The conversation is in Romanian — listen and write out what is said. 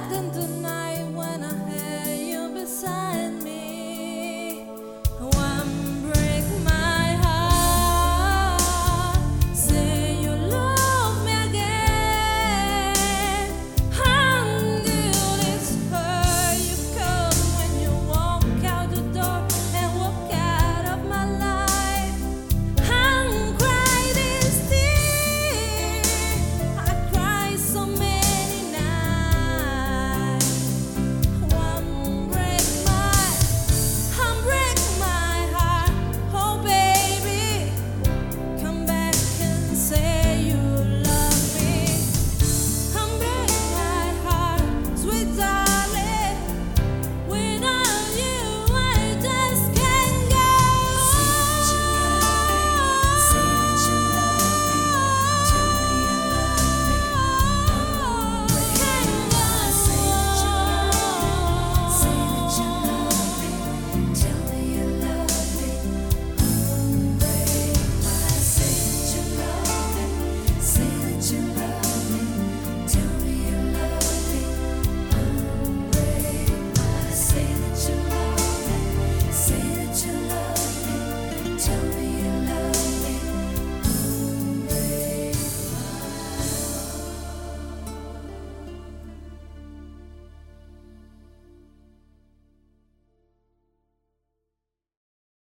când